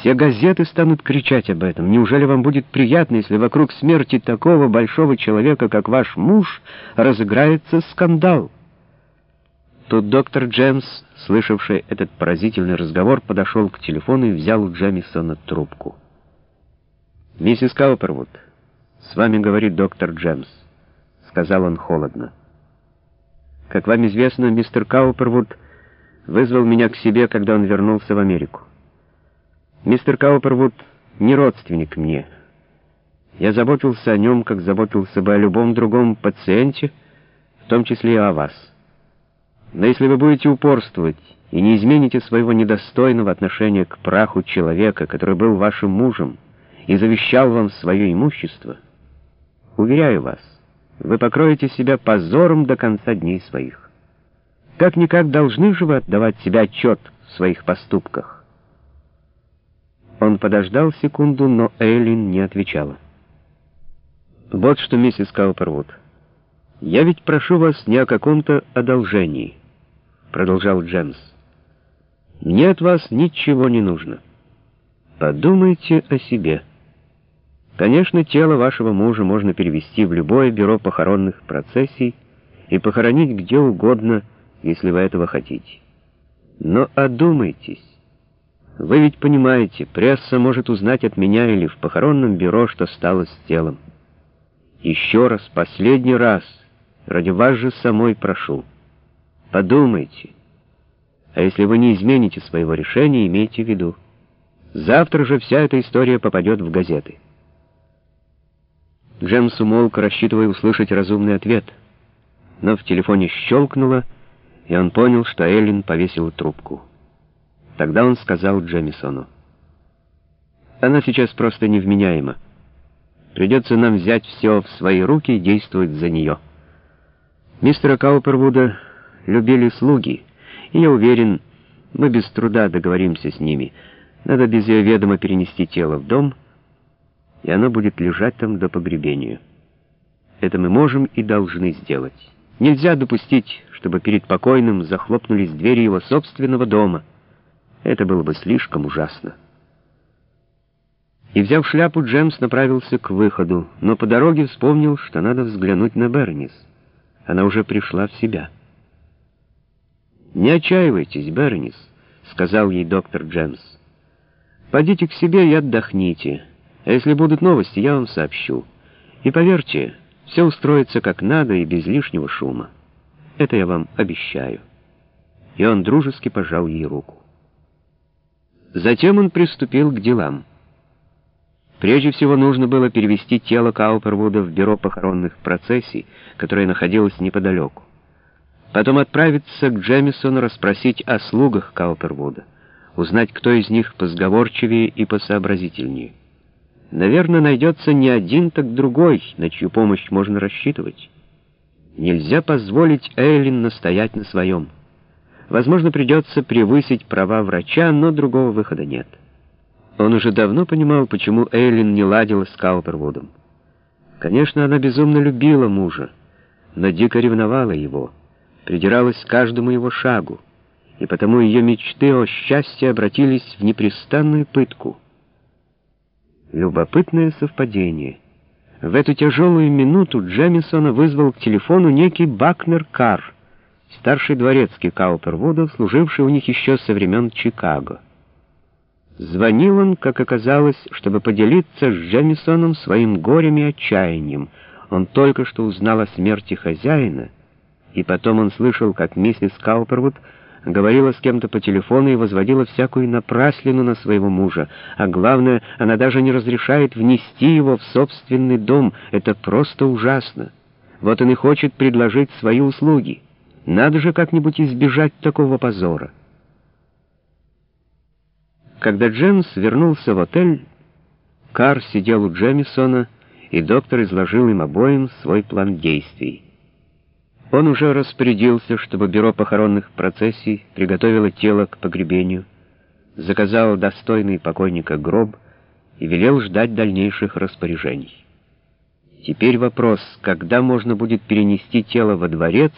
Все газеты станут кричать об этом. Неужели вам будет приятно, если вокруг смерти такого большого человека, как ваш муж, разыграется скандал? Тут доктор Джемс, слышавший этот поразительный разговор, подошел к телефону и взял у Джемисона трубку. «Миссис Каупервуд, с вами говорит доктор Джемс», — сказал он холодно. «Как вам известно, мистер Каупервуд вызвал меня к себе, когда он вернулся в Америку. Мистер Каупервуд не родственник мне. Я заботился о нем, как заботился бы о любом другом пациенте, в том числе и о вас». Но если вы будете упорствовать и не измените своего недостойного отношения к праху человека, который был вашим мужем и завещал вам свое имущество, уверяю вас, вы покроете себя позором до конца дней своих. Как-никак должны же вы отдавать себе отчет в своих поступках. Он подождал секунду, но Эйлин не отвечала. «Вот что, миссис Каупервуд, я ведь прошу вас не о каком-то одолжении». — продолжал Джемс. «Мне от вас ничего не нужно. Подумайте о себе. Конечно, тело вашего мужа можно перевести в любое бюро похоронных процессий и похоронить где угодно, если вы этого хотите. Но одумайтесь. Вы ведь понимаете, пресса может узнать от меня или в похоронном бюро, что стало с телом. Еще раз, последний раз, ради вас же самой прошу». Подумайте. А если вы не измените своего решения, имейте в виду. Завтра же вся эта история попадет в газеты. Джемс умолк, рассчитывая услышать разумный ответ. Но в телефоне щелкнуло, и он понял, что Эллен повесила трубку. Тогда он сказал Джемисону. «Она сейчас просто невменяема. Придется нам взять все в свои руки и действовать за нее. Мистера Каупервуда любили слуги, и я уверен, мы без труда договоримся с ними. Надо без ее ведома перенести тело в дом, и оно будет лежать там до погребения. Это мы можем и должны сделать. Нельзя допустить, чтобы перед покойным захлопнулись двери его собственного дома. Это было бы слишком ужасно. И, взяв шляпу, Джемс направился к выходу, но по дороге вспомнил, что надо взглянуть на Бернис. Она уже пришла в себя. «Не отчаивайтесь, Бернис», — сказал ей доктор Джемс. «Пойдите к себе и отдохните. А если будут новости, я вам сообщу. И поверьте, все устроится как надо и без лишнего шума. Это я вам обещаю». И он дружески пожал ей руку. Затем он приступил к делам. Прежде всего нужно было перевести тело Каупервуда в бюро похоронных процессий, которое находилось неподалеку. Потом отправиться к Джемисону расспросить о слугах Каупервуда, узнать, кто из них позговорчивее и посообразительнее. Наверное, найдется не один, так другой, на чью помощь можно рассчитывать. Нельзя позволить Эйлин настоять на своем. Возможно, придется превысить права врача, но другого выхода нет. Он уже давно понимал, почему Эйлин не ладила с Каупервудом. Конечно, она безумно любила мужа, но дико ревновала его придиралась к каждому его шагу, и потому ее мечты о счастье обратились в непрестанную пытку. Любопытное совпадение. В эту тяжелую минуту Джемисона вызвал к телефону некий Бакнер Карр, старший дворецкий Каупервуда, служивший у них еще со времен Чикаго. Звонил он, как оказалось, чтобы поделиться с Джемисоном своим горем и отчаянием. Он только что узнал о смерти хозяина — и потом он слышал, как миссис Каупервуд говорила с кем-то по телефону и возводила всякую напраслину на своего мужа. А главное, она даже не разрешает внести его в собственный дом. Это просто ужасно. Вот он и хочет предложить свои услуги. Надо же как-нибудь избежать такого позора. Когда Джемс вернулся в отель, Кар сидел у Джемисона, и доктор изложил им обоим свой план действий. Он уже распорядился, чтобы бюро похоронных процессий приготовило тело к погребению, заказал достойный покойника гроб и велел ждать дальнейших распоряжений. Теперь вопрос, когда можно будет перенести тело во дворец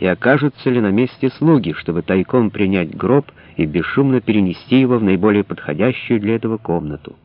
и окажутся ли на месте слуги, чтобы тайком принять гроб и бесшумно перенести его в наиболее подходящую для этого комнату.